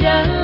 yeah.